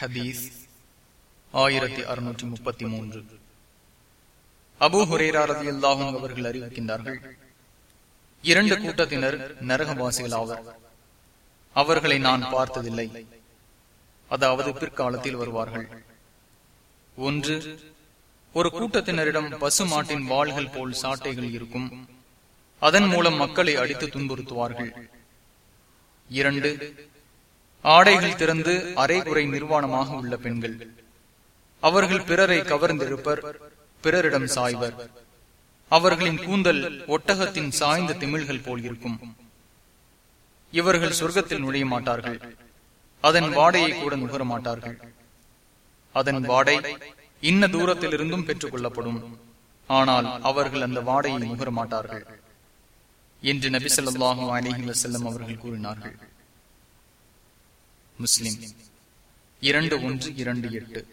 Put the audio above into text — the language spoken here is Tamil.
ஹதீஸ் ஆயிரத்தி அறுநூற்றி முப்பத்தி மூன்று. அபு ஹுரேரா ரதி அல்லாஹும் அவர்கள் அறிவிக்கின்றார்கள் இரண்டு கூட்டத்தினர் நரகவாசிகள் ஆவர் அவர்களை நான் பார்த்ததில்லை. அதாவது பிற்காலத்தில் வருவார்கள். ஒன்று ஒரு கூட்டத்தினரிடம் பசு மாட்டின் வாள்கள் போல் சாட்டைகள் இருக்கும். அதன் மூலம் மக்களை அடித்து துன்புறுத்துவார்கள். இரண்டு ஆடைகள் திறந்து அரைகுறை நிர்வாணமாக உள்ள பெண்கள். அவர்கள் பிறரை கவர்ந்திருப்பர் பிறரிடம் சாய்வர். அவர்களின் கூந்தல் ஒட்டகத்தின் சாய்ந்த திமிழ்கள் போல் இருக்கும். இவர்கள் சொர்க்கத்தில் நுழைய மாட்டார்கள். அதன் வாடையை கூட நுகர மாட்டார்கள். அதன் வாடை இன்ன தூரத்திலிருந்தும் பெற்றுக் கொள்ளப்படும். ஆனால் அவர்கள் அந்த வாடையை நுகர மாட்டார்கள். என்று நபி சொல்லாஹு அலிஹி வசல்லம் அவர்கள் கூறினார்கள். முஸ்லிம். இரண்டு ஒன்று இரண்டு எட்டு.